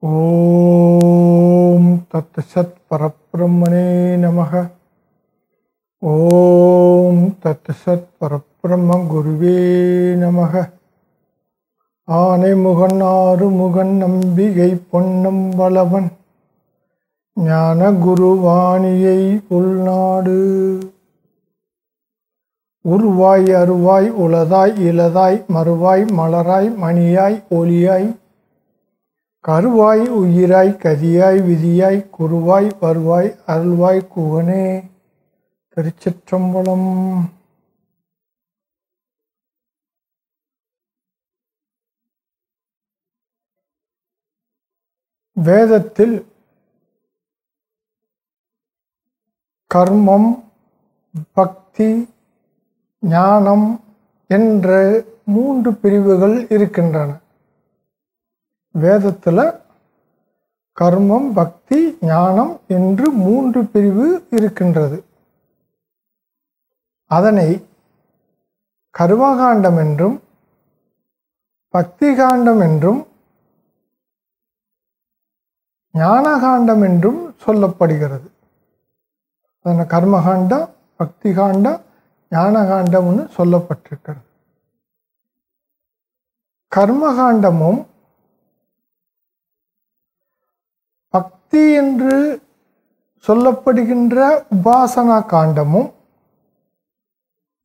ஓம் தத்சத் பரப்பிரம்மனே நமக. ஓம் தத்சத் பரப்பிரம்ம குருவே நமக. ஆனை முகன் ஆறு முகன் நம்பிகை பொன்னம் வளவன். ஞான குருவாணியை உள்நாடு. உருவாய் அருவாய் உளதாய் இளதாய் மறுவாய் மலராய் மணியாய் ஒளியாய் கருவாய் உயிராய் கதியாய் விதியாய் குருவாய் வருவாய் அருள்வாய் குகனே. திருச்சிற்றம்பலம். வேதத்தில் கர்மம் பக்தி ஞானம் என்ற மூன்று பிரிவுகள் இருக்கின்றன. வேதத்தில் கர்மம் பக்தி ஞானம் என்று மூன்று பிரிவு இருக்கின்றது. அதனை கர்மகாண்டம் என்றும் பக்தி காண்டம் என்றும் ஞானகாண்டம் என்றும் சொல்லப்படுகிறது. அதனை கர்மகாண்டம் பக்தி காண்டம் ஞானகாண்டம்னு சொல்லப்பட்டிருக்கிறது. கர்மகாண்டமும் பக்தி என்று சொல்லப்படுகின்ற உபாசனா காண்டமும்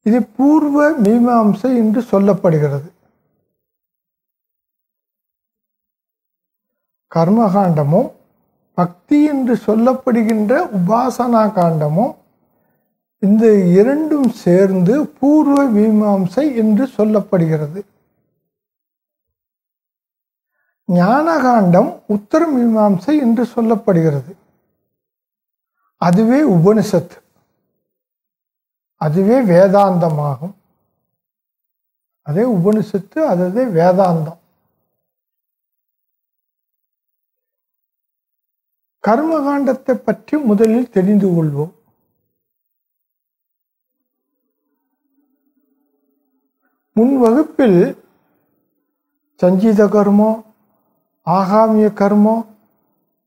இது பூர்வ மீமாம்சை என்று சொல்லப்படுகிறது. கர்மகாண்டமும் பக்தி என்று சொல்லப்படுகின்ற உபாசனா காண்டமும் இந்த இரண்டும் சேர்ந்து பூர்வ மீமாம்சை என்று சொல்லப்படுகிறது. ஞானகாண்டம் உத்தர மீமாம்சை என்று சொல்லப்படுகிறது. அதுவே உபனிஷத்து. அதுவே வேதாந்தமாகும். அதே உபனிஷத்து அதுவே வேதாந்தம். கர்மகாண்டத்தை பற்றி முதலில் தெரிந்து கொள்வோம். முன் வகுப்பில் சஞ்சீத கர்மம் ஆகாமிய கர்மம்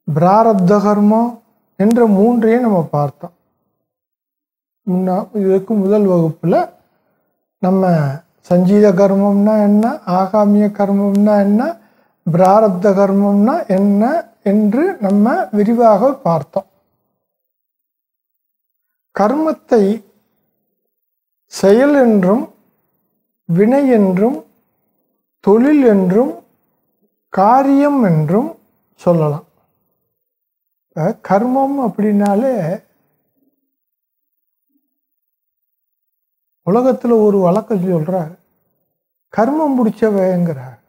பிராரப்த கர்மம் என்ற மூன்றையும் நம்ம பார்த்தோம். முன்னா இதுக்கு முதல் வகுப்பில் நம்ம சஞ்சீத கர்மம்னா என்ன ஆகாமிய கர்மம்னா என்ன பிராரப்த கர்மம்னா என்ன என்று நம்ம விரிவாக பார்த்தோம். கர்மத்தை செயல் என்றும் வினை என்றும் தொழில் என்றும் காரியம் என்றும் சொல்லலாம். கர்மம் அப்படின்னாலே உலகத்தில் ஒரு வழக்கம் சொல்கிறார் கர்மம் பிடிச்சவங்கிறார்.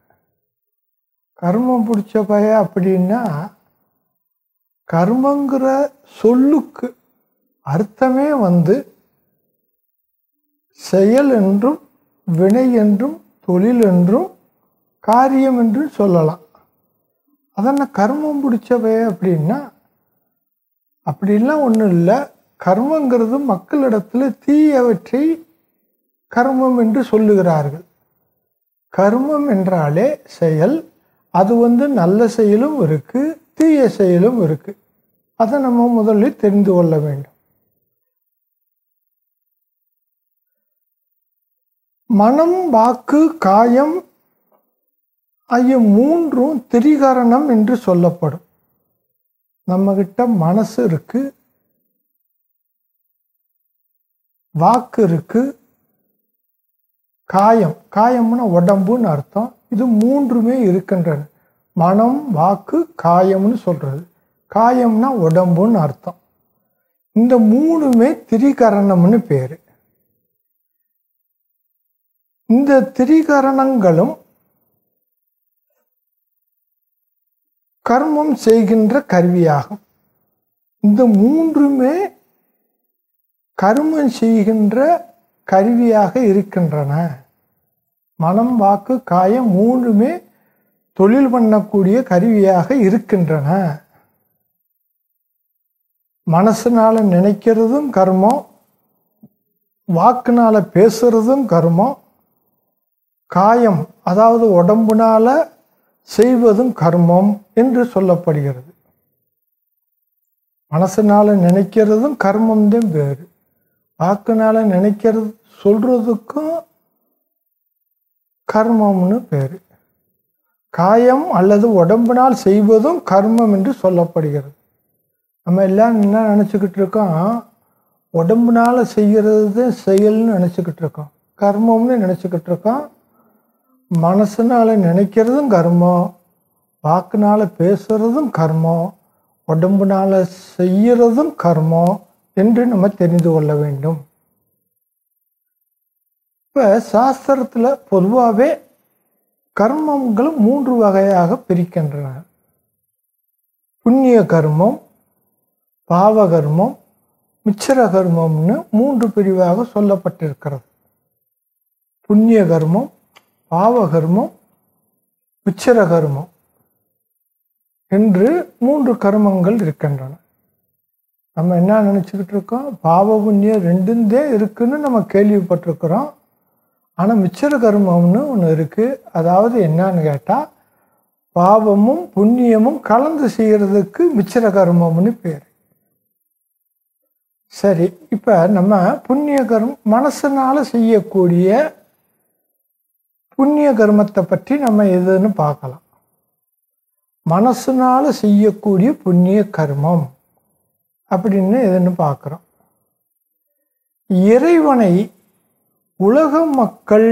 கர்மம் பிடிச்ச பய அப்படின்னா கர்மங்கிற சொல்லுக்கு அர்த்தமே வந்து செயல் என்றும் வினை என்றும் தொழில் என்றும் காரியம் என்று சொல்லலாம். அதென்ன கர்மம் பிடிச்சவை அப்படின்னா அப்படிலாம் ஒன்றும் இல்லை. கர்மங்கிறது மக்களிடத்தில் தீயவற்றை கர்மம் என்று சொல்லுகிறார்கள். கர்மம் என்றாலே செயல். அது வந்து நல்ல செயலும் இருக்குது தீய செயலும் இருக்குது அதை நம்ம முதலில் தெரிந்து கொள்ள வேண்டும். மனம் வாக்கு காயம் ஆகிய மூன்றும் திரிகரணம் என்று சொல்லப்படும். நம்மகிட்ட மனசு இருக்கு வாக்கு இருக்கு காயம். காயம்னா உடம்புன்னு அர்த்தம். இது மூன்றுமே இருக்கின்றன. மனம் வாக்கு காயம்னு சொல்கிறது காயம்னா உடம்புன்னு அர்த்தம். இந்த மூணுமே திரிகரணம்னு பேர். இந்த திரிகரணங்களும் கர்மம் செய்கின்ற கருவியாகும். இந்த மூன்றுமே கர்மம் செய்கின்ற கருவியாக இருக்கின்றன. மனம் வாக்கு காயம் மூன்றுமே தொழில் பண்ணக்கூடிய கருவியாக இருக்கின்றன. மனசினால் நினைக்கிறதும் கர்மம் வாக்குனால் பேசுறதும் கர்மம் காயம் அதாவது உடம்புனால் செய்வதும் கர்மம் என்று சொல்லப்படுகிறது. மனசனால் நினைக்கிறதும் கர்மம் தான் பேர் வாக்குனால நினைக்கிறது சொல்றதுக்கும் கர்மம்னு பேரு. காயம் அல்லது உடம்பினால் செய்வதும் கர்மம் என்று சொல்லப்படுகிறது. நம்ம எல்லாம் என்ன நினச்சிக்கிட்டு இருக்கோம்? உடம்புனால செய்கிறது செயல்னு நினச்சிக்கிட்டு இருக்கோம். கர்மம்னு நினச்சிக்கிட்டு இருக்கோம். மனசுனால் நினைக்கிறதும் கர்மம் வாக்குனால் பேசுறதும் கர்மம் உடம்புனால் செய்கிறதும் கர்மம் என்று நம்ம தெரிந்து கொள்ள வேண்டும். இப்போ சாஸ்திரத்தில் பொதுவாகவே கர்மங்கள் மூன்று வகையாக பிரிக்கின்றன. புண்ணிய கர்மம் பாவ கர்மம் மிச்சர கர்மம்னு மூன்று பிரிவாக சொல்லப்பட்டிருக்கிறது. புண்ணிய கர்மம் பாவகர்மம் கர்மம் கர்மம் என்று மூன்று கர்மங்கள் இருக்கின்றன. நம்ம என்ன நினச்சிக்கிட்டு இருக்கோம்? பாவ புண்ணியம் ரெண்டுந்தே இருக்குன்னு நம்ம கேள்விப்பட்டிருக்கிறோம். ஆனால் மிச்சர கர்மம்னு ஒன்று இருக்குது அதாவது என்னன்னு கேட்டால் பாவமும் புண்ணியமும் கலந்து செய்கிறதுக்கு மிச்சர கர்மம்னு பேர். சரி இப்போ நம்ம புண்ணிய கர்மம் மனசினால் செய்யக்கூடிய புண்ணிய கர்மத்தை பற்றி நம்ம எதுன்னு பார்க்கலாம். மனசுனால் செய்யக்கூடிய புண்ணிய கர்மம் அப்படின்னு எதுன்னு பார்க்குறோம். இறைவனை உலக மக்கள்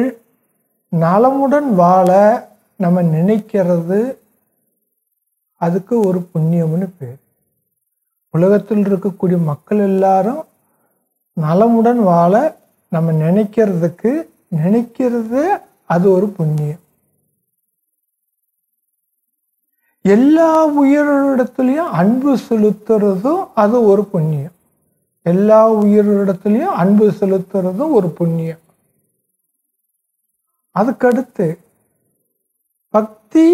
நலமுடன் வாழ நம்ம நினைக்கிறது அதுக்கு ஒரு புண்ணியம்னு பேர். உலகத்தில் இருக்கக்கூடிய மக்கள் எல்லாரும் நலமுடன் வாழ நம்ம நினைக்கிறதுக்கு நினைக்கிறதே அது ஒரு புண்ணியம். எல்லா உயிரிடத்துலையும் அன்பு செலுத்துறதும் அது ஒரு புண்ணியம். எல்லா உயிரிடத்துலையும் அன்பு செலுத்துறதும் ஒரு புண்ணியம். அதுக்கடுத்து பக்தி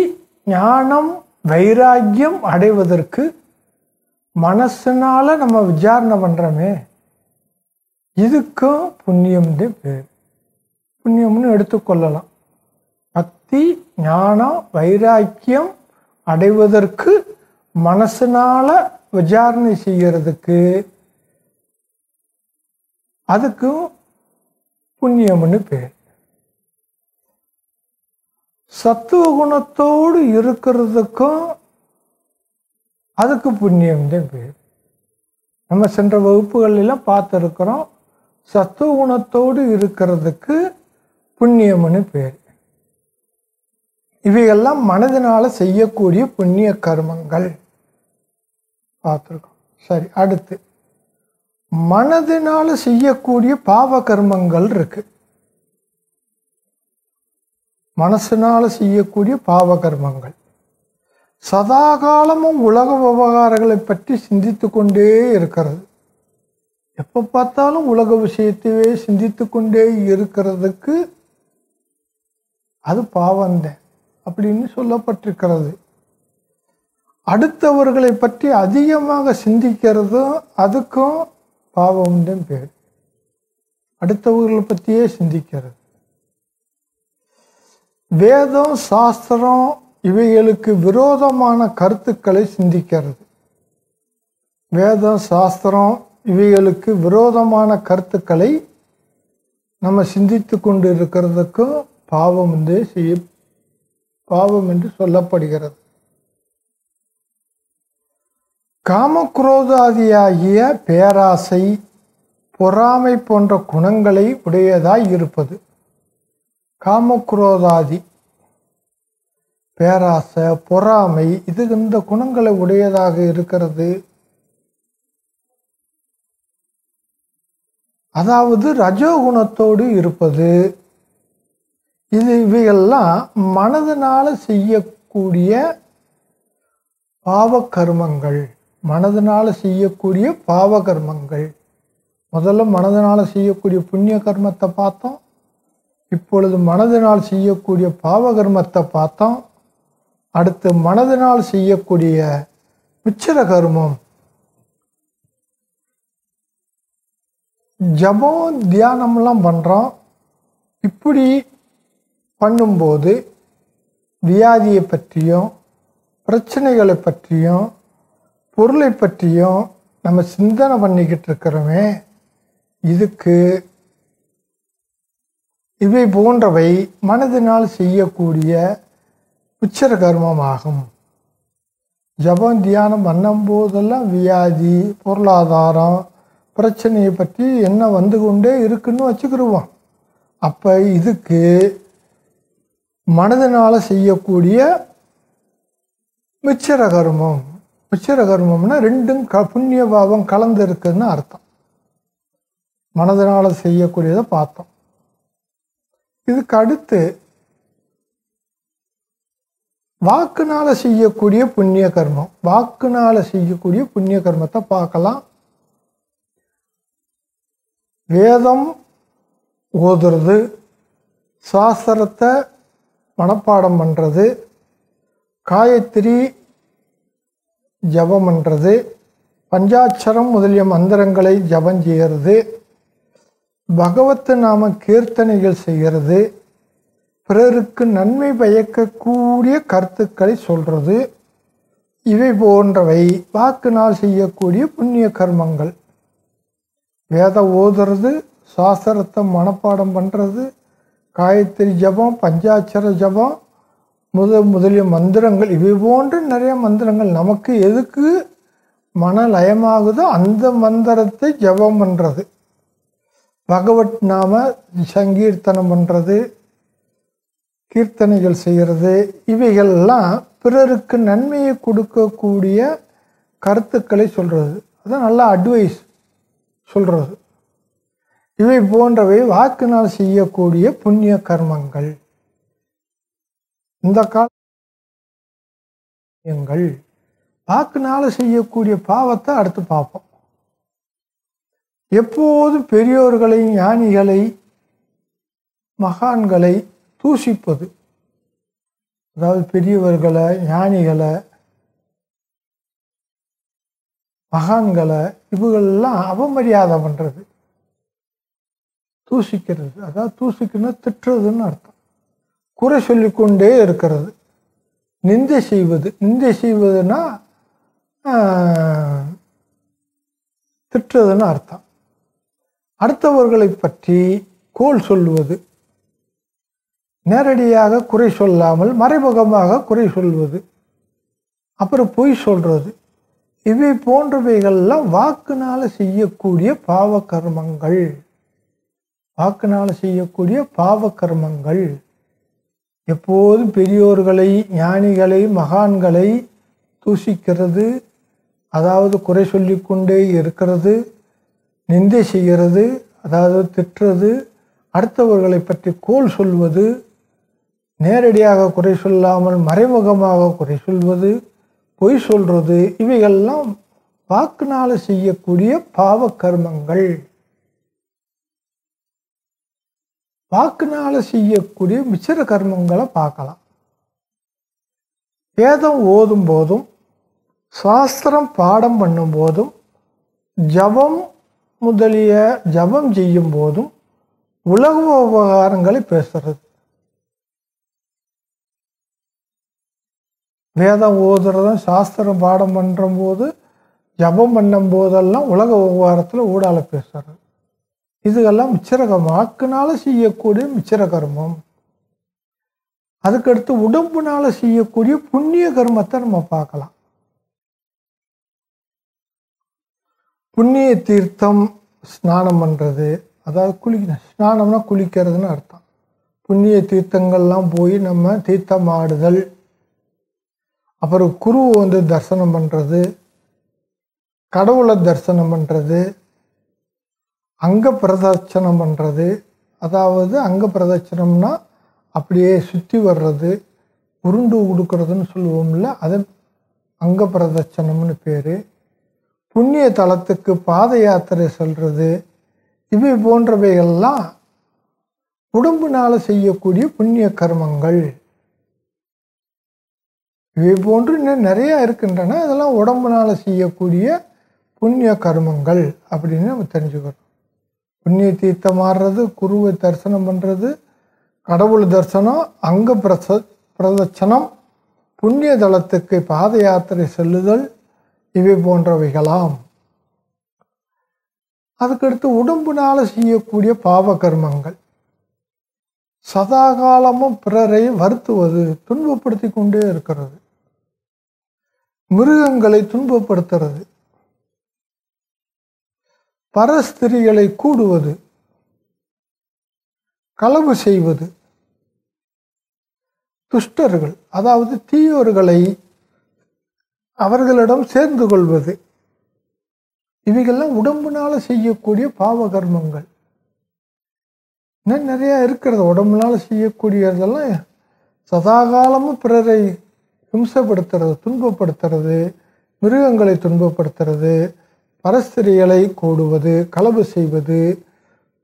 ஞானம் வைராக்கியம் அடைவதற்கு மனசுனால நம்ம விசாரணை பண்ணுறோமே இதுக்கும் புண்ணியம்னு பேர். புண்ணியம்னு எடுத்துக்கொள்ளலாம் பக்தி ஞானம் வைராக்கியம் அடைவதற்கு மனசினால விசாரணை செய்கிறதுக்கு அதுக்கும் புண்ணியம்னு பேர். சத்துவ குணத்தோடு இருக்கிறதுக்கும் அதுக்கு புண்ணியம் தான் பேர். நம்ம சென்ற வகுப்புகளெல்லாம் பார்த்துருக்குறோம். சத்துவ குணத்தோடு இருக்கிறதுக்கு புண்ணியம்னு பேர். இவையெல்லாம் மனதினால் செய்யக்கூடிய புண்ணிய கர்மங்கள். பார்த்துருக்கோம். சரி அடுத்து. மனதினால் செய்யக்கூடிய பாவ கர்மங்கள் இருக்கு. மனசினால் செய்யக்கூடிய பாவ கர்மங்கள். சதா காலமும் உலக விவகாரங்களை பற்றி சிந்தித்து கொண்டே இருக்கிறது. எப்போ பார்த்தாலும் உலக விஷயத்தையே சிந்தித்து கொண்டே இருக்கிறதுக்கு அது பாவந்தேன் அப்படின்னு சொல்லப்பட்டிருக்கிறது. அடுத்தவர்களை பற்றி அதிகமாக சிந்திக்கிறதும் அதுக்கும் பாவம்தான் பேர். அடுத்தவர்களை பற்றியே சிந்திக்கிறது. வேதம் சாஸ்திரம் இவைகளுக்கு விரோதமான கருத்துக்களை சிந்திக்கிறது. வேதம் சாஸ்திரம் இவைகளுக்கு விரோதமான கருத்துக்களை நம்ம சிந்தித்து கொண்டு இருக்கிறதுக்கும் பாவம் வந்து செய்ய பாவம் என்று சொல்லப்படுகிறது. காமக்ரோதாதியாகிய பேராசை பொறாமை போன்ற குணங்களை உடையதாய் இருப்பது. காமக்ரோதாதி பேராசை பொறாமை இது இந்த குணங்களை உடையதாக இருக்கிறது. அதாவது ரஜோகுணத்தோடு இருப்பது. இது இவையெல்லாம் மனதினால் செய்யக்கூடிய பாவ கர்மங்கள் செய்யக்கூடிய பாவ கர்மங்கள் முதல்ல மனதினால் செய்யக்கூடிய புண்ணிய கர்மத்தை பார்த்தோம். இப்பொழுது மனதினால் செய்யக்கூடிய பாவ கர்மத்தை பார்த்தோம். அடுத்து மனதினால் செய்யக்கூடிய மிச்சர கர்மம். ஜபம் தியானம்லாம் பண்ணுறோம் இப்படி பண்ணும்போது வியாதியை பற்றியும் பிரச்சனைகளை பற்றியும் பொருளை பற்றியும் நம்ம சிந்தனை பண்ணிக்கிட்டு இருக்கிறோமே இதுக்கு இவை போன்றவை மனதினால் செய்யக்கூடிய உச்சர கர்மமாகும். ஜபம் தியானம் பண்ணும் போதெல்லாம் வியாதி பொருளாதாரம் பிரச்சனையை பற்றி என்ன வந்து கொண்டே இருக்குன்னு வச்சுக்கிடுவோம் அப்போ இதுக்கு மனதினால் செய்யக்கூடிய மிச்சர கர்மம். மிச்சர கர்மம்னா ரெண்டும் க புண்ணிய பாவம் கலந்து இருக்குன்னு அர்த்தம். மனதினால் செய்யக்கூடியதை பார்த்தோம். இதுக்கு அடுத்து வாக்குனால் செய்யக்கூடிய புண்ணிய கர்மம். வாக்குனால் செய்யக்கூடிய புண்ணிய கர்மத்தை பார்க்கலாம். வேதம் ஓதுறது சாஸ்திரத்தை மனப்பாடம் பண்ணுறது காயத்ரி ஜபம் பண்ணுறது பஞ்சாட்சரம் முதலிய மந்திரங்களை ஜபம் செய்கிறது பகவத்து நாம கீர்த்தனைகள் செய்கிறது பிறருக்கு நன்மை பயக்கக்கூடிய கருத்துக்களை சொல்கிறது இவை போன்றவை வாக்குனால் செய்யக்கூடிய புண்ணிய கர்மங்கள். வேதம் ஓதுறது சாஸ்திரத்தை மனப்பாடம் பண்ணுறது காயத்ரி ஜபம் பஞ்சாட்சர ஜபம் முத முதலிய மந்திரங்கள் இவை போன்று நிறைய மந்திரங்கள். நமக்கு எதுக்கு மன லயமாகுதோ அந்த மந்திரத்தை ஜபம் பண்ணுறது பகவத் நாம சங்கீர்த்தனம் பண்ணுறது கீர்த்தனைகள் செய்கிறது இவைகள்லாம் பிறருக்கு நன்மையை கொடுக்கக்கூடிய கருத்துக்களை சொல்கிறது அதான் நல்லா அட்வைஸ் சொல்கிறது இவை போன்றவை வாக்கினால் செய்யக்கூடிய புண்ணிய கர்மங்கள். இந்த காலங்கள் வாக்குனால செய்யக்கூடிய பாவத்தை அடுத்து பார்ப்போம். எப்போது பெரியோர்களை ஞானிகளை மகான்களை தூசிப்பது? அதாவது பெரியவர்களை ஞானிகளை மகான்களை இவங்களெல்லாம் அவமரியாதை பண்ணுறது தூசிக்கிறது. அதாவது தூசிக்கணும் திட்டுறதுன்னு அர்த்தம். குறை சொல்லிக்கொண்டே இருக்கிறது. நிந்தை செய்வது. நிந்தை செய்வதுன்னா திட்டுறதுன்னு அர்த்தம். அடுத்தவர்களை பற்றி கோல் சொல்லுவது நேரடியாக குறை சொல்லாமல் மறைமுகமாக குறை சொல்வது. அப்புறம் பொய் சொல்கிறது இவை போன்றவைகள்லாம் வாக்குனால் செய்யக்கூடிய பாவ கர்மங்கள். வாக்குனால் செய்யக்கூடிய பாவ கர்மங்கள் எப்போதும் பெரியோர்களை ஞானிகளை மகான்களை தூசிக்கிறது அதாவது குறை சொல்லிக்கொண்டே இருக்கிறது. நிந்தை செய்கிறது. அதாவது திட்டுறது. அடுத்தவர்களை பற்றி கோல் சொல்வது. நேரடியாக குறை சொல்லாமல் மறைமுகமாக குறை சொல்வது. பொய் சொல்வது இவைகள்லாம் வாக்குனால் செய்யக்கூடிய பாவ கர்மங்கள் வாக்குனால செய்யக்கூடிய மிச்சர கர்மங்களை பார்க்கலாம். வேதம் ஓதும் போதும் சாஸ்திரம் பாடம் பண்ணும்போதும் ஜபம் முதலிய ஜபம் செய்யும் போதும் உலக உபகாரங்களை பேசுறது. வேதம் ஓதுறதும் சாஸ்திரம் பாடம் பண்ணுற போது ஜபம் பண்ணும் போதெல்லாம் உலக விவகாரத்தில் ஊடால பேசுறது. இதுகெல்லாம் மிச்சரகம் வாக்குனால செய்யக்கூடிய மிச்சர கர்மம் அதுக்கடுத்து உடம்புனால செய்யக்கூடிய புண்ணிய கர்மத்தை நம்ம பார்க்கலாம். புண்ணிய தீர்த்தம் ஸ்நானம் பண்ணுறது அதாவது குளிக்கணும் ஸ்நானம்னா குளிக்கிறதுன்னு அர்த்தம். புண்ணிய தீர்த்தங்கள்லாம் போய் நம்ம தீர்த்தம் ஆடுதல் அப்புறம் குருவை வந்து தரிசனம் பண்ணுறது கடவுளை தரிசனம் பண்ணுறது அங்க பிரதட்சணம் பண்ணுறது அதாவது அங்க பிரதட்சணம்னா அப்படியே சுற்றி வர்றது உருண்டு கொடுக்கறதுன்னு சொல்லுவோம்ல அது அங்க பிரதட்சணம்னு பேர். புண்ணிய தலத்துக்கு பாத யாத்திரை செல்வது இவை போன்றவைகள்லாம் உடம்புனால் செய்யக்கூடிய புண்ணிய கர்மங்கள். இவை போன்று இன்னும் நிறையா இருக்கின்றன. இதெல்லாம் உடம்புனால் செய்யக்கூடிய புண்ணிய கர்மங்கள் அப்படின்னு நம்ம தெரிஞ்சுக்கிறோம். புண்ணிய தீர்த்தம் ஆடுறது குருவை தரிசனம் பண்ணுறது கடவுள் தரிசனம் அங்க பிரச பிரதட்சணம் புண்ணிய தளத்துக்கு பாத யாத்திரை செல்லுதல் இவை போன்றவைகளாம். அதுக்கடுத்து உடம்புனால செய்யக்கூடிய பாவ கர்மங்கள். சதாகாலமும் பிறரை வருத்துவது துன்பப்படுத்தி கொண்டே இருக்கிறது. மிருகங்களை துன்பப்படுத்துறது. பரஸ்திரிகளை கூடுவது களவு செய்வது. துஷ்டர்கள் அதாவது தீயோர்களை அவர்களிடம் சேர்ந்து கொள்வது. இவைகள்லாம் உடம்புனால செய்யக்கூடிய பாவ கர்மங்கள். இன்னும் நிறையா இருக்கிறது. உடம்புனால செய்யக்கூடியதெல்லாம் சதாகாலமும் பிறரை ஹிம்சப்படுத்துறது துன்பப்படுத்துறது மிருகங்களை துன்பப்படுத்துறது பரஸ்திரிகளை கூடுவது களவு செய்வது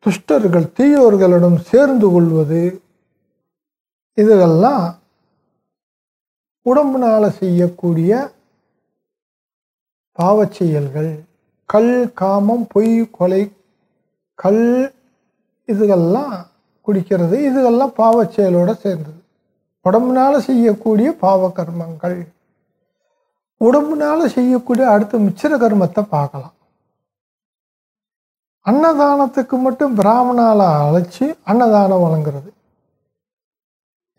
துஷ்டர்கள் தீயோர்களிடம் சேர்ந்து கொள்வது இதுகெல்லாம் உடம்புனால் செய்யக்கூடிய பாவச் செயல்கள் கல் காமம் பொய் கொலை கல் இதுகெல்லாம் குடிக்கிறது. இதுகெல்லாம் பாவச்செயலோடு சேர்ந்தது. உடம்புனால் செய்யக்கூடிய பாவ கர்மங்கள். உடம்புனால செய்யக்கூடிய அடுத்த மிச்சர கர்மத்தை பார்க்கலாம். அன்னதானத்துக்கு மட்டும் பிராமணால அழைச்சி அன்னதானம் வழங்குறது.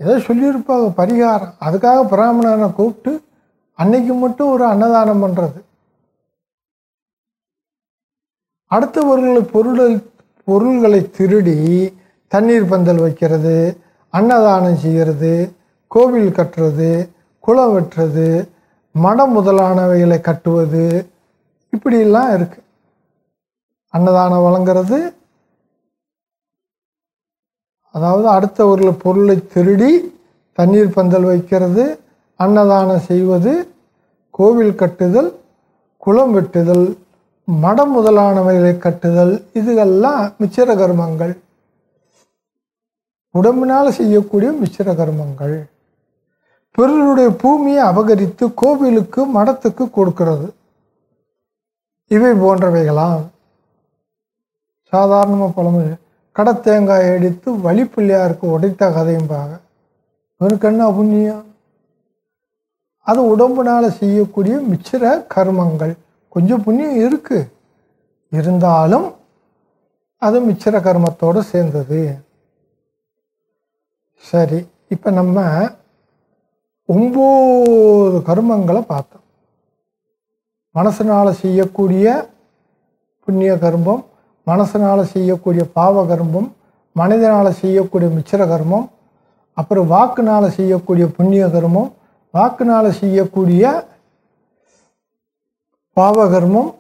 ஏதோ சொல்லியிருப்பாங்க பரிகாரம். அதுக்காக பிராமணனை கூப்பிட்டு அன்னைக்கு மட்டும் ஒரு அன்னதானம் பண்ணுறது அடுத்தவர்களை பொருளை பொருள்களை திருடி தண்ணீர் பந்தல் வைக்கிறது அன்னதானம் செய்கிறது கோவில் கட்டுறது குளம் வெட்டுறது மடம் முதலானவைகளை கட்டுவது இப்படியெல்லாம் இருக்கு. அன்னதானம் வழங்குறது அதாவது அடுத்த ஊரில் பொருளை திருடி தண்ணீர் பந்தல் வைக்கிறது அன்னதானம் செய்வது கோவில் கட்டுதல் குளம் வெட்டுதல் மடம் முதலானவைகளை கட்டுதல் இதுகெல்லாம் மிச்சிர கர்மங்கள். உடம்பினால் செய்யக்கூடிய மிச்சிர கர்மங்கள். பிறருடைய பூமியை அபகரித்து கோவிலுக்கு மடத்துக்கு கொடுக்கிறது. இவை போன்றவைகளாம். சாதாரணமாக பழமொழி கடத்தேங்காய் அடித்து வழிப்பிள்ளையாருக்கு உடைத்த கதையும்பாங்க இவனுக்கு என்ன புண்ணியம்? அது உடம்புனால் செய்யக்கூடிய மிச்சிர கர்மங்கள். கொஞ்சம் புண்ணியம் இருக்குது இருந்தாலும் அது மிச்சிர கர்மத்தோடு சேர்ந்தது. சரி இப்போ நம்ம ஒம்பது கர்மங்களை பார்த்தோம். மனசனால் செய்யக்கூடிய புண்ணிய கர்மம் மனசனால் செய்யக்கூடிய பாவ கர்மம் மனிதனால் செய்யக்கூடிய மிச்சிர கர்மம் அப்புறம் வாக்குனால் செய்யக்கூடிய புண்ணிய கர்மம் வாக்குனால் செய்யக்கூடிய பாவ கர்மம்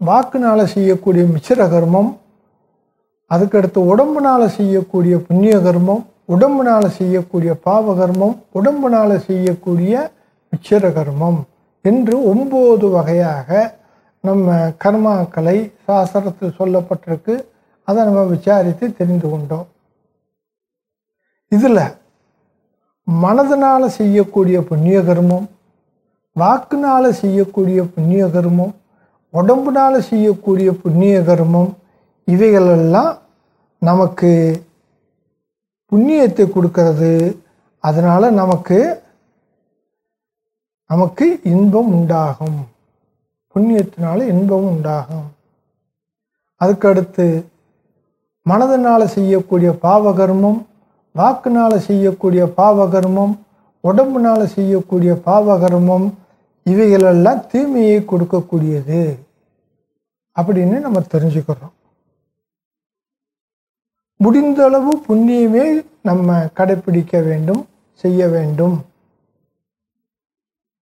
வாக்குனால் செய்யக்கூடிய மிச்சிர கர்மம் அதுக்கடுத்து உடம்புனால் செய்யக்கூடிய புண்ணிய கர்மம் உடம்புனால் செய்யக்கூடிய பாவகர்மம் உடம்புனால் செய்யக்கூடிய மிச்சிர கர்மம் என்று ஒம்பது வகையாக நம்ம கர்மாக்களை சாஸ்திரத்தில் சொல்லப்பட்டிருக்கு. அதை நம்ம விசாரித்து தெரிந்து கொண்டோம். இதில் மனதனால் செய்யக்கூடிய புண்ணிய கர்மம் வாக்குனால் செய்யக்கூடிய புண்ணிய கர்மம் உடம்புனால் செய்யக்கூடிய புண்ணிய கர்மம் இவைகளெல்லாம் நமக்கு புண்ணியத்தை கொடுக்கறது. அதனால் நமக்கு நமக்கு இன்பம் உண்டாகும். புண்ணியத்தினால இன்பம் உண்டாகும். அதுக்கடுத்து மனதினால் செய்யக்கூடிய பாவகர்மம் வாக்குனால் செய்யக்கூடிய பாவகர்மம் உடம்புனால் செய்யக்கூடிய பாவகர்மம் இவைகளெல்லாம் தீமையை கொடுக்கக்கூடியது. அப்படின்னு நம்ம தெரிஞ்சுக்கிறோம். முடிந்தளவு புண்ணியமே நம்ம கடைப்பிடிக்க வேண்டும் செய்ய வேண்டும்.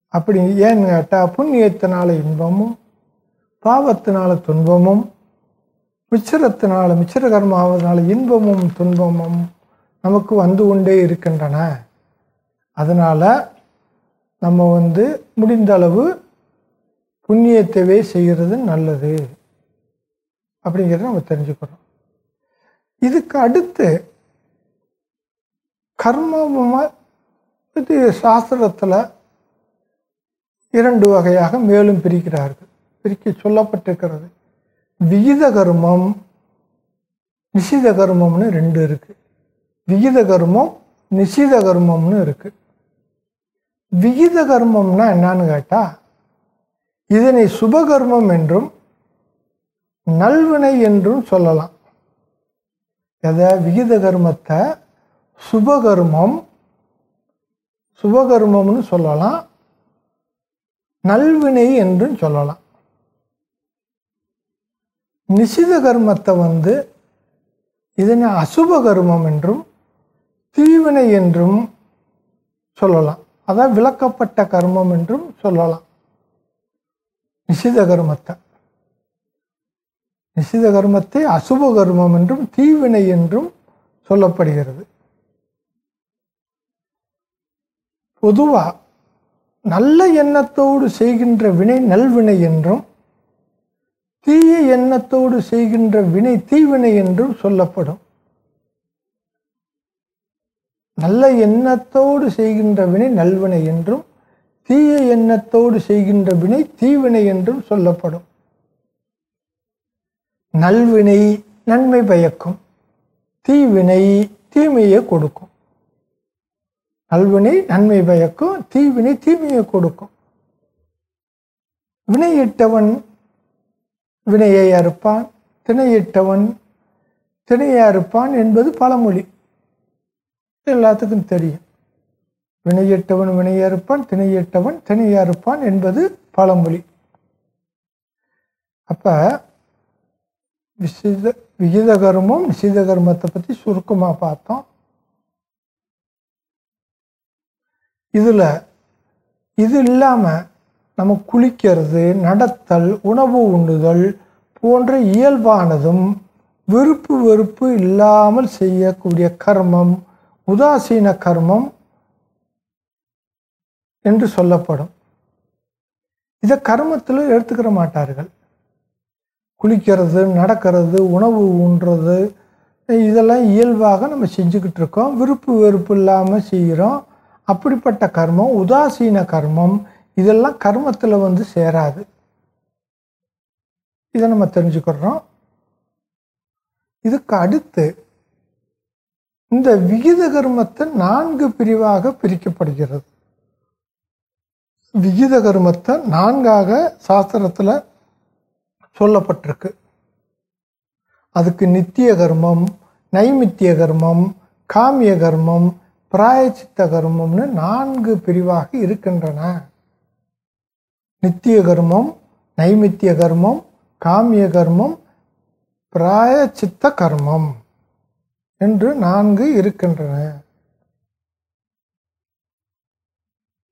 அப்படி ஏன்னு கேட்டால் புண்ணியத்தினால இன்பமும் பாவத்தினால துன்பமும் மிச்சிரத்தினால மிச்சிர இன்பமும் துன்பமும் நமக்கு வந்து கொண்டே இருக்கின்றன. அதனால் நம்ம வந்து முடிந்த அளவு புண்ணியத்தவே செய்கிறது நல்லது. அப்படிங்கிறத நம்ம தெரிஞ்சுக்கிறோம் இதுக்கு அடுத்து கர்மமாக இது சாஸ்திரத்தில் இரண்டு வகையாக மேலும் பிரிக்கிறார்கள். பிரிக்க சொல்லப்பட்டிருக்கிறது. விகித கர்மம் நிஷித கர்மம்னு ரெண்டு இருக்கு. விகித கர்மம் நிஷித கர்மம்னு இருக்கு. விகித கர்மம்னா என்னன்னு கேட்டால் இதனை சுபகர்மம் என்றும் நல்வினை என்றும் சொல்லலாம். எதை? விகித கர்மத்தை சுபகர்மம் சுபகர்மம்னு சொல்லலாம். நல்வினை என்றும் சொல்லலாம். நிசித கர்மத்தை வந்து இதனை அசுப கர்மம் என்றும் தீவினை என்றும் சொல்லலாம். அதான் விளக்கப்பட்ட கர்மம் என்றும் சொல்லலாம். நிசித கர்மத்தை. நிசித கர்மத்தை அசுப கர்மம் என்றும் தீவினை என்றும் சொல்லப்படுகிறது. பொதுவாக நல்ல எண்ணத்தோடு செய்கின்ற வினை நல்வினை என்றும் தீய எண்ணத்தோடு செய்கின்ற வினை தீவினை என்றும் சொல்லப்படும். நல்ல எண்ணத்தோடு செய்கின்ற வினை நல்வினை என்றும் தீய எண்ணத்தோடு செய்கின்ற வினை தீவினை என்றும் சொல்லப்படும். நல்வினை நன்மை பயக்கும். தீவினை தீமையை கொடுக்கும். நல்வினை நன்மை பயக்கும் தீவினை தீமையை கொடுக்கும். வினையிட்டவன் வினையை அறுப்பான் திணையிட்டவன் திணையை அறுப்பான் என்பது பழமொழி. எல்லாத்துக்கும் தெரியும். வினையிட்டவன் வினையை அறுப்பான் திணையிட்டவன் திணையை அறுப்பான் என்பது பழமொழி. அப்போ விசித விகித கர்மம் விசித கர்மத்தை பற்றி சுருக்கமாக பார்த்தோம். இதில் இது இல்லாமல் நம்ம குளிக்கிறது நடத்தல் உணவு உண்ணுதல் போன்ற இயல்பானதும் விருப்பு வெறுப்பு இல்லாமல் செய்யக்கூடிய கர்மம் உதாசீன கர்மம் என்று சொல்லப்படும். இதை கர்மத்தில் எடுத்துக்கிற மாட்டார்கள். குளிக்கிறது நடக்கிறது உணவு உண்றது இதெல்லாம் இயல்பாக நம்ம செஞ்சுக்கிட்டு இருக்கோம். விருப்பு வெறுப்பு இல்லாமல் செய்கிறோம். அப்படிப்பட்ட கர்மம் உதாசீன கர்மம் இதெல்லாம் கர்மத்தில் வந்து சேராது. இதை நம்ம தெரிஞ்சுக்கிறோம். இதுக்கு அடுத்து இந்த விகித கர்மத்தை நான்கு பிரிவாக பிரிக்கப்படுகிறது. விகித கர்மத்தை நான்காக சாஸ்திரத்தில் சொல்லப்பட்டிருக்கு. அதுக்கு நித்திய கர்மம் நைமித்திய கர்மம் காமிய கர்மம் பிராயச்சித்த கர்மம்னு நான்கு பிரிவாக இருக்கின்றன. நித்திய கர்மம் நைமித்திய கர்மம் காமிய கர்மம் பிராயச்சித்த கர்மம் என்று நான்கு இருக்கின்றன.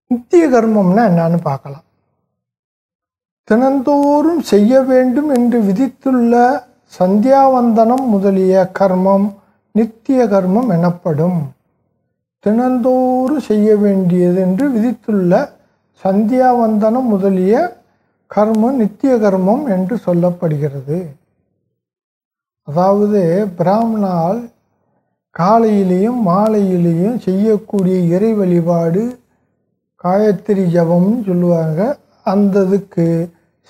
நித்திய கர்மம்னா என்னன்னு பார்க்கலாம். தினந்தோறும் செய்ய வேண்டும் என்று விதித்துள்ள சந்தியாவந்தனம் முதலிய கர்மம் நித்திய கர்மம் எனப்படும். தினந்தோறும் செய்ய வேண்டியது என்று விதித்துள்ள சந்தியாவந்தனம் முதலிய கர்மம் நித்திய கர்மம் என்று சொல்லப்படுகிறது. அதாவது பிராமணால் காலையிலையும் மாலையிலையும் செய்யக்கூடிய இறை வழிபாடு காயத்ரி ஜபம்னு சொல்லுவாங்க. அந்த இதுக்கு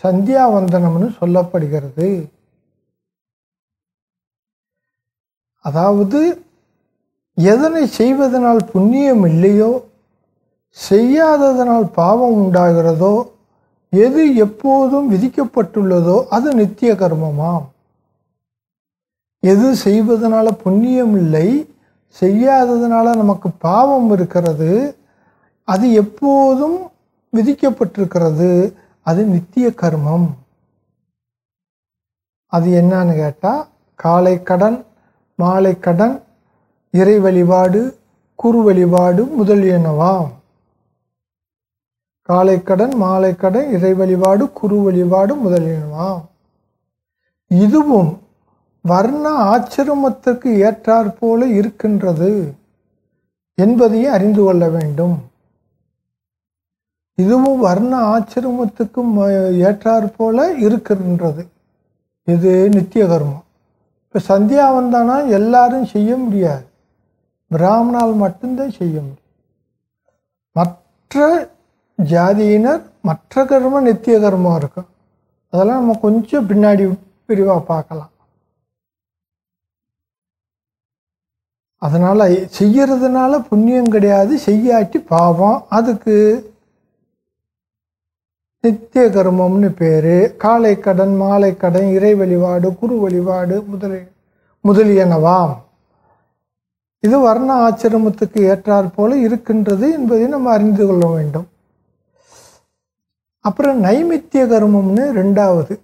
சந்தியாவந்தனம்னு சொல்லப்படுகிறது. அதாவது எதனை செய்வதனால் புண்ணியம் இல்லையோ செய்யாததனால் பாவம் உண்டாகிறதோ எது எப்போதும் விதிக்கப்பட்டுள்ளதோ அது நித்திய கர்மமாம். எது செய்வதனால புண்ணியம் இல்லை செய்யாததுனால நமக்கு பாவம் இருக்கிறது அது எப்போதும் விதிக்கப்பட்டிருக்கிறது. அது நித்திய கர்மம். அது என்னன்னு கேட்டால் காலை கடன் மாலை கடன் இறை வழிபாடு குரு வழிபாடு முதலியனவா காலை கடன் மாலை கடன் இறை வழிபாடு குரு வழிபாடு முதலியனவாம் இதுவும் வர்ண ஆச்சிரமத்திற்கு ஏற்றாற் போல இருக்கின்றது என்பதையும் அறிந்து கொள்ள வேண்டும். இதுவும் வர்ண ஆச்சிரமத்துக்கும் ஏற்றாற் போல இருக்கின்றது. இது நித்திய கர்மம். இப்போ சந்தியாவந்தானா எல்லாரும் செய்ய முடியாது. பிராமணால் மட்டும்தான் செய்ய முடியும். மற்ற ஜாதியினர் மற்ற கர்மம் நித்திய கர்மம் இருக்கும். அதெல்லாம் நம்ம கொஞ்சம் பின்னாடி விரிவாக பார்க்கலாம். அதனால் செய்யறதுனால புண்ணியம் கிடையாது. செய்யாட்டி பாவம். அதுக்கு நித்திய கர்மம்னு பேர். காலை கடன் மாலை கடன் இறை வழிபாடு குரு வழிபாடு முதலிய முதலியனவாம் இது வர்ண ஆச்சிரமத்துக்கு ஏற்றாற் போல இருக்கின்றது என்பதை நம்ம அறிந்து கொள்ள வேண்டும். அப்புறம் நைமித்திய கர்மம்னு ரெண்டாவது.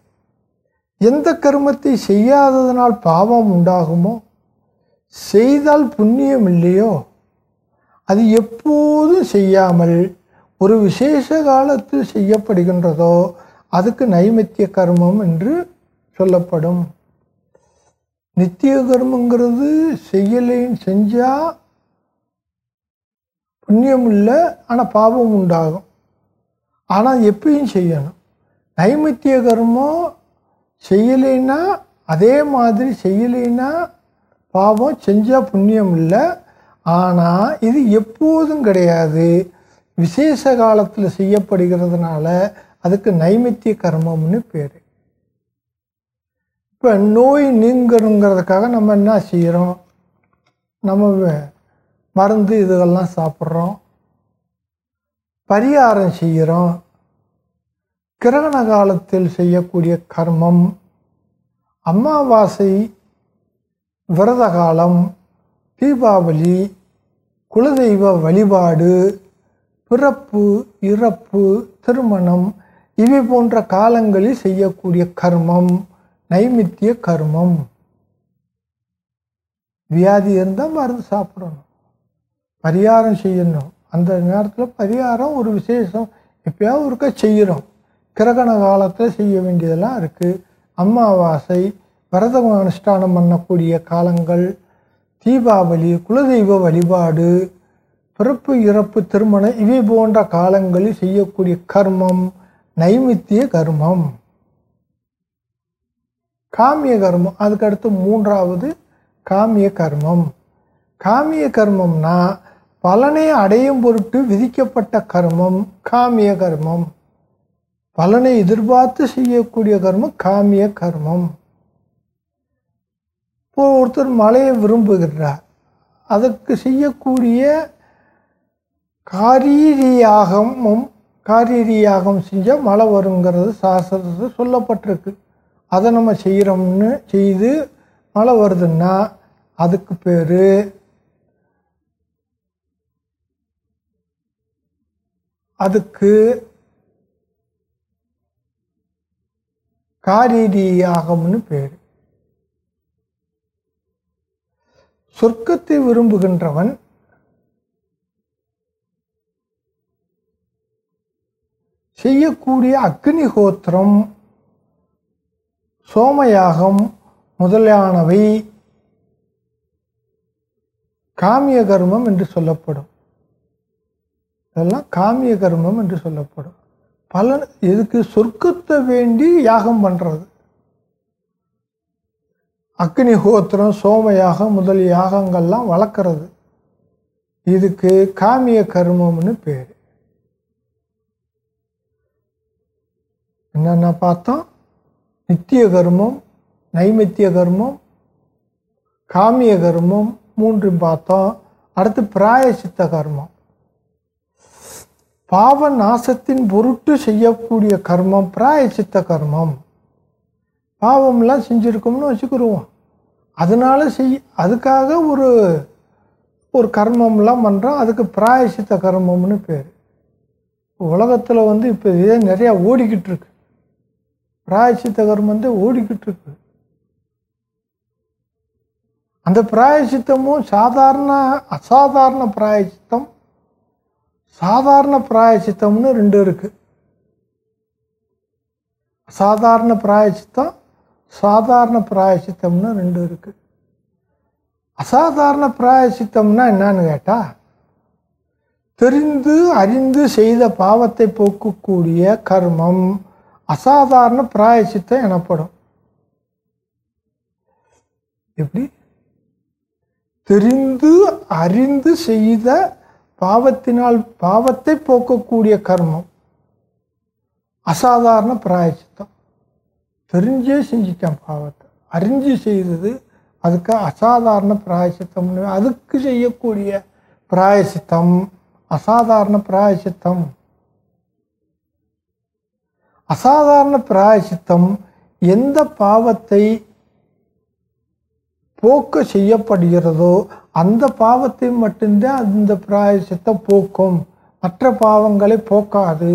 எந்த கர்மத்தை செய்யாததனால் பாவம் உண்டாகுமோ செய்தால் புண்ணியம் இல்லையோ அது எப்போதும் செய்யாமல் ஒரு விசேஷ காலத்தில் செய்யப்படுகின்றதோ அதுக்கு நைமித்திய கர்மம் என்று சொல்லப்படும். நித்திய கர்மங்கிறது செய்யலைன்னு செஞ்சால் புண்ணியம் இல்லை ஆனால் பாவம் உண்டாகும். ஆனால் எப்பயும் செய்யணும். நைமித்திய கர்மம் செய்யலைன்னா அதே மாதிரி செய்யலைன்னா பாவம் செஞ்சால் புண்ணியம் இல்லை ஆனால் இது எப்போதும் கிடையாது. விசேஷ காலத்தில் செய்யப்படுகிறதுனால அதுக்கு நைமித்திய கர்மம்னு பேர். இப்போ நோய் நீங்கணுங்கிறதுக்காக நம்ம என்ன செய்கிறோம் நம்ம மருந்து இதுகள்லாம் சாப்பிட்றோம். பரிகாரம் செய்கிறோம் கிரகண காலத்தில் செய்யக்கூடிய கர்மம் அமாவாசை விரத காலம் தீபாவளி குலதெய்வ வழிபாடு பிறப்பு இறப்பு திருமணம் இவை போன்ற காலங்களில் செய்யக்கூடிய கர்மம் நைமித்திய கர்மம். வியாதி இருந்தால் மருந்து சாப்பிடணும். பரிகாரம் செய்யணும். அந்த நேரத்தில் பரிகாரம் ஒரு விசேஷம். எப்பயாவது ஒருக்கா செய்கிறோம் கிரகண காலத்தில் செய்ய வேண்டியதெல்லாம் இருக்குது அமாவாசை விரதம் அனுஷ்டானம் பண்ணக்கூடிய காலங்கள் தீபாவளி குலதெய்வ வழிபாடு பிறப்பு இறப்பு திருமணம் இவை போன்ற காலங்களில் செய்யக்கூடிய கர்மம் நைமித்திய கர்மம். காமிய கர்மம். அதுக்கடுத்து மூன்றாவது காமிய கர்மம். காமிய கர்மம்னா பலனை அடையும் பொருட்டு விதிக்கப்பட்ட கர்மம் காமிய கர்மம். பலனை எதிர்பார்த்து செய்யக்கூடிய கர்மம் காமிய கர்மம். இப்போ ஒருத்தர் மலையை விரும்புகிறார். அதற்கு செய்யக்கூடிய காரீரியாகமும் காரீரியாகம் செஞ்சால் மழை வருங்கிறது சாஸ்திரத்தில் சொல்லப்பட்டிருக்கு. அதை நம்ம செய்கிறோம்னு செய்து மழை வருதுன்னா அதுக்கு பேர் அதுக்கு காரீரியாகம்னு பேர். சொர்க்கத்தை விரும்புகின்றவன் செய்யக்கூடிய அக்னிஹோத்திரம் சோமயாகம் முதலானவை காமிய கர்மம் என்று சொல்லப்படும். இதெல்லாம் காமிய கர்மம் என்று சொல்லப்படும். பலன் இதுக்கு சொர்க்கத்தை வேண்டி யாகம் பண்ணுறது அக்னிஹோத்திரம் சோமயாகம் முதல் யாகங்கள்லாம் வளர்க்குறது. இதுக்கு காமிய கர்மம்னு பேர். என்னென்ன பார்த்தோம் நித்திய கர்மம் நைமித்திய கர்மம் காமிய கர்மம் மூன்றும் பார்த்தோம் அடுத்து பிராயசித்த கர்மம். பாவ நாசத்தின் பொருட்டு செய்யக்கூடிய கர்மம் பிராயசித்த கர்மம். பாவம்லாம் செஞ்சுருக்கோம்னு வச்சுக்கிடுவோம் அதனால செய் அதுக்காக ஒரு ஒரு கர்மம்லாம் பண்ணுறோம் அதுக்கு பிராயசித்த கர்மம்னு பேர். உலகத்தில் வந்து இப்போ இதே நிறையா ஓடிக்கிட்டு இருக்கு. பிராயசித்த கர்மம் வந்து ஓடிக்கிட்டு இருக்கு அந்த பிராயசித்தமும் சாதாரண அசாதாரண பிராயசித்தம் சாதாரண பிராயசித்தம்னு ரெண்டு இருக்கு. சாதாரண பிராயசித்தம் சாதாரண பிராயசித்தம்னு ரெண்டு இருக்கு. அசாதாரண பிராயசித்தம்னா என்னன்னு கேட்டா தெரிந்து அறிந்து செய்த பாவத்தை போக்கக்கூடிய கர்மம். அசாதாரண பிராயசித்தம் எனப்படும். எப்படி? தெரிந்து அறிந்து செய்த பாவத்தினால் பாவத்தை போக்கக்கூடிய கர்மம். அசாதாரண பிராயச்சித்தம். தெரிஞ்சே செஞ்சிட்டேன் பாவத்தை. அறிஞ்சு செய்தது அதுக்கு அசாதாரண பிராயசித்தம்னு அதுக்கு செய்யக்கூடிய பிராயசித்தம் அசாதாரண பிராயசித்தம் அசாதாரண பிராயசித்தம் எந்த பாவத்தை போக்க செய்யப்படுகிறதோ அந்த பாவத்தை மட்டும்தான் அந்த பிராயசத்தை போக்கும். மற்ற பாவங்களை போக்காது.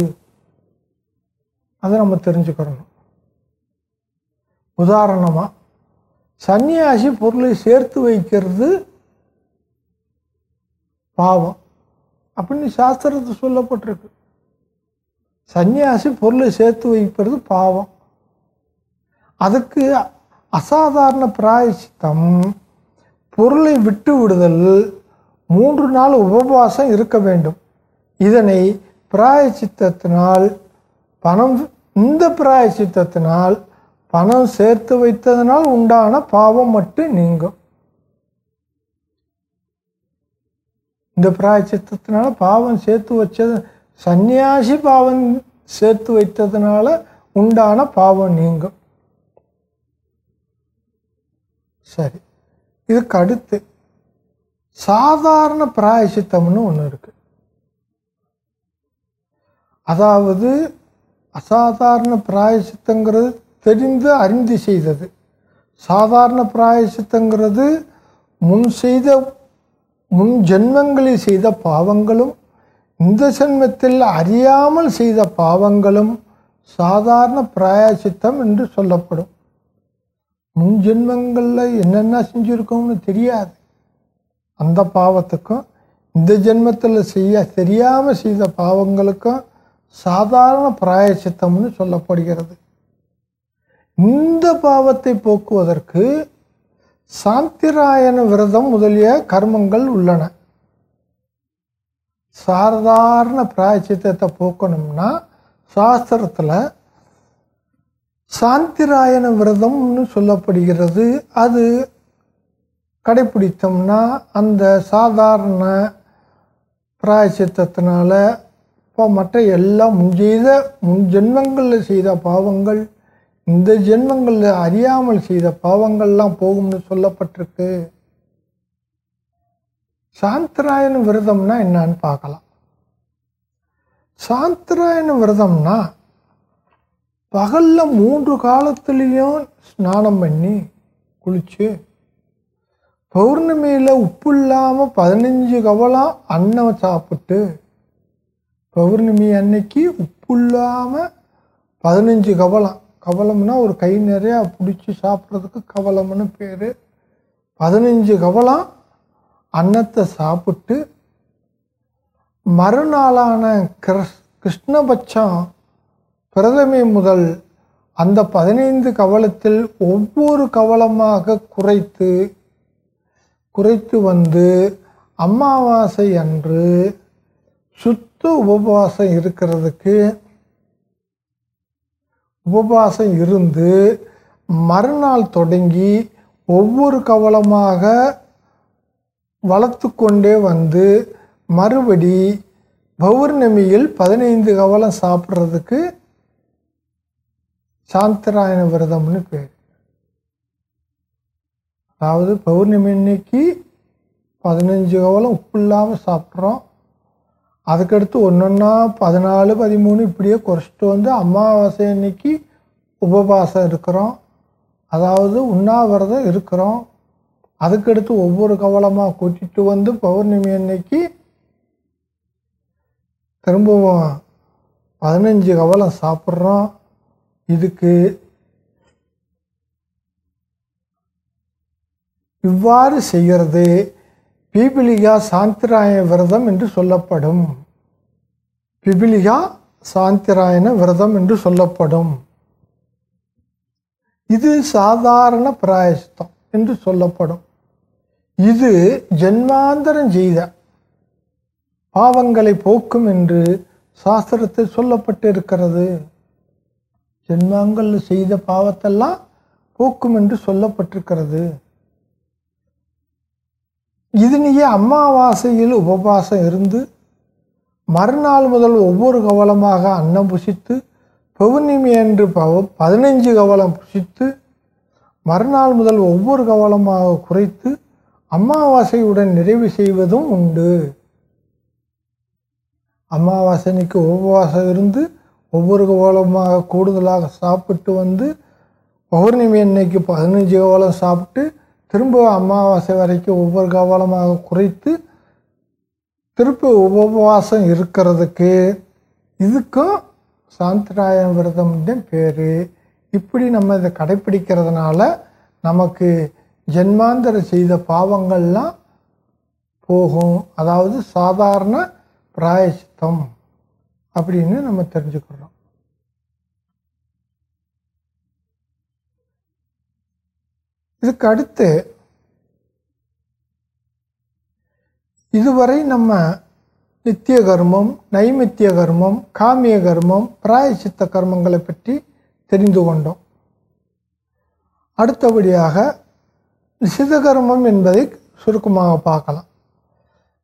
அதை நம்ம தெரிஞ்சுக்கிறணும் உதாரணமாக சன்னியாசி பொருளை சேர்த்து வைக்கிறது பாவம் அப்படின்னு சாஸ்திரத்தை சொல்லப்பட்டிருக்கு. சன்னியாசி பொருளை சேர்த்து வைப்பது பாவம். அதுக்கு அசாதாரண பிராயசித்தம் பொருளை விட்டு விடுதல் மூன்று நாள் உபவாசம் இருக்க வேண்டும். இதனை பிராயச்சித்தத்தினால் பணம் இந்த பிராயச்சித்தத்தினால் பணம் சேர்த்து வைத்ததனால் உண்டான பாவம் மட்டும் நீங்கும். இந்த பிராயச்சித்தத்தினால பாவம் சேர்த்து வச்சது சந்நியாசி பாவம் சேர்த்து வைத்ததுனால உண்டான பாவம் நீங்கும். சரி இதுக்கு அடுத்து சாதாரண பிராயசித்தம்னு ஒன்று இருக்கு. அதாவது அசாதாரண பிராயசித்தங்கிறது தெரிந்து அறிந்து செய்தது. சாதாரண பிராயசித்தங்கிறது முன் செய்த முன் ஜென்மங்களில் செய்த பாவங்களும் இந்த ஜென்மத்தில் அறியாமல் செய்த பாவங்களும் சாதாரண பிராயசித்தம் என்று சொல்லப்படும். முன் ஜென்மங்களில் என்னென்ன செஞ்சுருக்கோம்னு தெரியாது. அந்த பாவத்துக்கும் இந்த ஜென்மத்தில் செய்ய தெரியாமல் செய்த பாவங்களுக்கும் சாதாரண பிராயசித்தம்னு சொல்லப்படுகிறது. இந்த பாவத்தை போக்குவதற்கு சாந்திராயன விரதம் முதலிய கர்மங்கள் உள்ளன. சாதாரண பிராய்ச்சித்தத்தை போக்கணும்னா சாஸ்திரத்தில் சாந்திராயன விரதம்னு சொல்லப்படுகிறது. அது கடைப்பிடித்தோம்னா அந்த சாதாரண பிராயசித்தத்தினால இப்போ மற்ற எல்லா முன்செய்த முன் ஜென்மங்களில் செய்த பாவங்கள் இந்த ஜென்மங்களில் அறியாமல் செய்த பாவங்கள்லாம் போகும்னு சொல்லப்பட்டிருக்கு. சாந்திராயன விரதம்னா என்னன்னு பார்க்கலாம். சாந்திராயன விரதம்னா பகலில் மூன்று காலத்துலேயும் ஸ்நானம் பண்ணி குளித்து பௌர்ணமியில் உப்பு இல்லாமல் பதினஞ்சு கவலம் அன்னம் சாப்பிட்டு பௌர்ணமி அன்னைக்கு உப்பு இல்லாமல் பதினஞ்சு கவலம் கவலம்னா ஒரு கை நிறையா பிடிச்சி சாப்பிட்றதுக்கு கவலம்னு பேர். பதினஞ்சு கவலம் அன்னத்தை சாப்பிட்டு மறுநாளான கிருஷ் கிருஷ்ணபட்சம் பிரதமை முதல் அந்த பதினைந்து கவலத்தில் ஒவ்வொரு கவலமாக குறைத்து குறைத்து வந்து அமாவாசை அன்று சுத்த உபவாசம் இருக்கிறதுக்கு உபவாசம் இருந்து மறுநாள் தொடங்கி ஒவ்வொரு கவலமாக வளர்த்து கொண்டே வந்து மறுபடி பௌர்ணமியில் பதினைந்து கவலம் சாப்பிட்றதுக்கு சாந்தராயண விரதம்னு பேர். அதாவது பௌர்ணமி அன்னைக்கு பதினஞ்சு கவலம் உப்பு இல்லாமல் சாப்பிட்றோம். அதுக்கடுத்து ஒன்றொன்னா பதினாலு பதிமூணு இப்படியே குறைச்சிட்டு வந்து அமாவாசை அன்னைக்கு உபவாசம் இருக்கிறோம். அதாவது உண்ணாவிரதம் இருக்கிறோம். அதுக்கடுத்து ஒவ்வொரு கவலமாக கூட்டிட்டு வந்து பௌர்ணமி அன்னைக்கு திரும்பவும் பதினஞ்சு கவலம் சாப்பிட்றோம். இதுக்கு இவ்வாறு செய்கிறது. பிபிலிகா சாந்திராய விரதம் என்று சொல்லப்படும். பிபிலிகா சாந்திராயன விரதம் என்று சொல்லப்படும். இது சாதாரண பிராயசித்தம் என்று சொல்லப்படும். இது ஜென்மாந்தரம் செய்த பாவங்களை போக்கும் என்று சாஸ்திரத்தில் சொல்லப்பட்டிருக்கிறது. ஜென்மாங்கள் செய்த பாவத்தெல்லாம் போக்கும் என்று சொல்லப்பட்டிருக்கிறது. இதனையே அமாவாசையில் உபவாசம் இருந்து மறுநாள் முதல் ஒவ்வொரு கவலமாக அன்னம் புசித்து பௌர்ணமி என்று பவ பதினைஞ்சு கவலம் புசித்து மறுநாள் முதல் ஒவ்வொரு கவலமாக குறைத்து அமாவாசையுடன் நிறைவு செய்வதும் உண்டு. அமாவாசைக்கு உபவாசம் இருந்து ஒவ்வொரு கோலமாக கூடுதலாக சாப்பிட்டு வந்து பௌர்ணமி அன்னைக்கு பதினஞ்சு கோலம் சாப்பிட்டு திரும்ப அமாவாசை வரைக்கும் ஒவ்வொரு கவலமாக குறைத்து திருப்பி உபவாசம் இருக்கிறதுக்கு இதுக்கும் சாந்திராயண விரதம் தான் பேர். இப்படி நம்ம இதை கடைப்பிடிக்கிறதுனால நமக்கு ஜென்மாந்தர செய்த பாவங்கள்லாம் போகும். அதாவது சாதாரண பிராயசித்தம் அப்படின்னு நம்ம தெரிஞ்சுக்கிறோம். இதுக்கு அடுத்து இதுவரை நம்ம நித்திய கர்மம் நைமித்திய கர்மம் காமிய கர்மம் பிராயசித்த கர்மங்களை பற்றி தெரிந்து கொண்டோம். அடுத்தபடியாக நிஷித கர்மம் என்பதை சுருக்கமாக பார்க்கலாம்.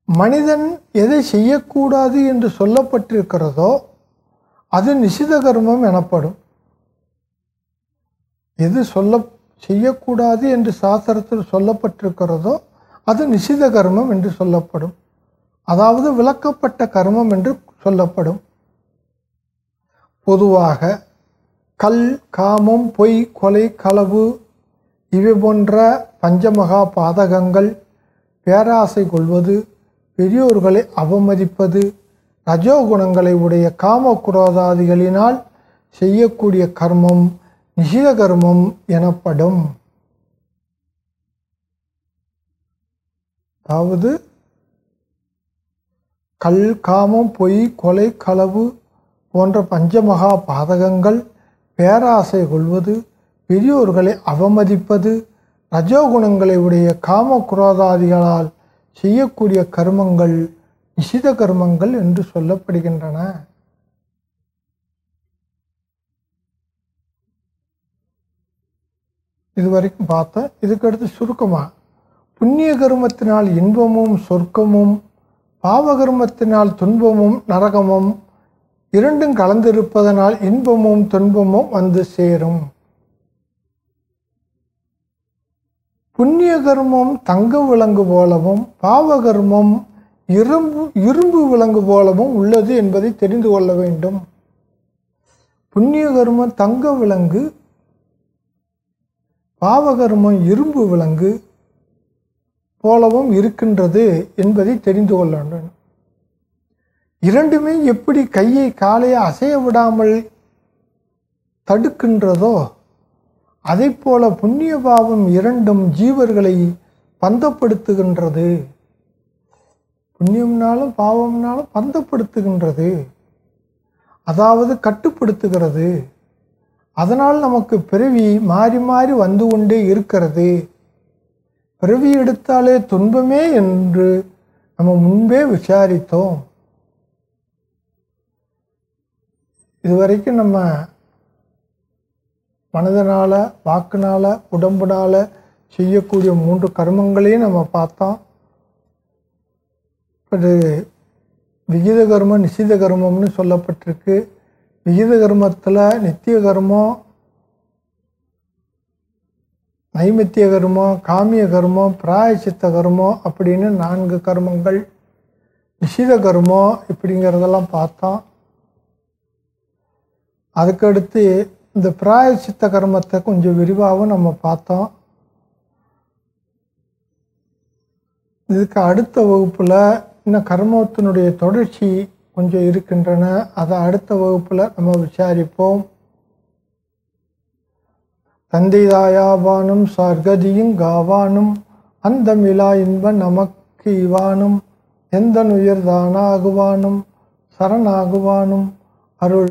மனிதன் எதை செய்யக்கூடாது என்று சொல்லப்பட்டிருக்கிறதோ அது நிஷித கர்மம் எனப்படும். எது சொல்ல செய்யக்கூடாது என்று சாஸ்திரத்தில் சொல்லப்பட்டிருக்கிறதோ அது நிஷித கர்மம் என்று சொல்லப்படும். அதாவது விளக்கப்பட்ட கர்மம் என்று சொல்லப்படும். பொதுவாக கல் காமம் பொய் கொலை களவு இவை போன்ற பஞ்சமகா பாதகங்கள் பேராசை கொள்வது பெரியோர்களை அவமதிப்பது ரஜோகுணங்களை உடைய காம குரோதாதிகளினால் செய்யக்கூடிய கர்மம் நிஷித கர்மம் எனப்படும். அதாவது கல் காமம் பொய் கொலை களவு போன்ற பஞ்சமகா பாதகங்கள் பேராசை கொள்வது பெரியோர்களை அவமதிப்பது ரஜோகுணங்களை உடைய காம குரோதாதிகளால் செய்யக்கூடிய கர்மங்கள் நிஷித கர்மங்கள் என்று சொல்லப்படுகின்றன. இதுவரைக்கும் பார்த்தேன் இதுக்கடுத்து சுருக்கமாக புண்ணிய கர்மத்தினால் இன்பமும் சொர்க்கமும் பாவகர்மத்தினால் துன்பமும் நரகமும் இரண்டும் கலந்திருப்பதனால் இன்பமும் துன்பமும் வந்து சேரும். புண்ணிய கர்மம் தங்க விலங்கு போலவும் பாவகர்மம் இரும்பு இரும்பு விலங்கு போலவும் உள்ளது என்பதை தெரிந்து கொள்ள வேண்டும். புண்ணிய கர்மம் தங்க விலங்கு பாவகர்மம் இரும்பு விலங்கு போலவும் இருக்கின்றது என்பதை தெரிந்து கொள்ள வேண்டும். இரண்டுமே எப்படி கையை காலையை அசைய விடாமல் தடுக்கின்றதோ அதை போல புண்ணிய பாவம் இரண்டும் ஜீவர்களை பந்தப்படுத்துகின்றது. புண்ணியம்னாலும் பாவம்னாலும் பந்தப்படுத்துகின்றது. அதாவது கட்டுப்படுத்துகிறது. அதனால் நமக்கு பிறவி மாறி மாறி வந்து கொண்டே இருக்கிறது. பிறவி எடுத்தாலே துன்பமே என்று நம்ம முன்பே விசாரித்தோம். இதுவரைக்கும் நம்ம மனதனால் வாக்குனால் உடம்புனால் செய்யக்கூடிய மூன்று கர்மங்களையும் நம்ம பார்த்தோம். அது விகித கர்மம் நிஷித கர்மம்னு சொல்லப்பட்டிருக்கு. விகித கர்மத்தில் நித்திய கர்மம் நைமித்திய கர்மம் காமிய கர்மம் பிராயச்சித்த கர்மம் அப்படின்னு நான்கு கர்மங்கள். நிஷித கர்மம் இப்படிங்கிறதெல்லாம் பார்த்தோம். அதுக்கடுத்து இந்த பிராயச்சித்த கர்மத்தை கொஞ்சம் விரிவாகவும் நம்ம பார்த்தோம். இதுக்கு அடுத்த வகுப்பில் இன்னும் கர்மத்தினுடைய தொடர்ச்சி கொஞ்சம் இருக்கின்றன. அதை அடுத்த வகுப்பில் நம்ம விசாரிப்போம். தந்தை தாயாவானும் சார்கதியும் காவானும் அந்த மிலா இன்ப நமக்கு இவானும் எந்த உயர் தானாகுவானும் சரணாகுவானும் அருள்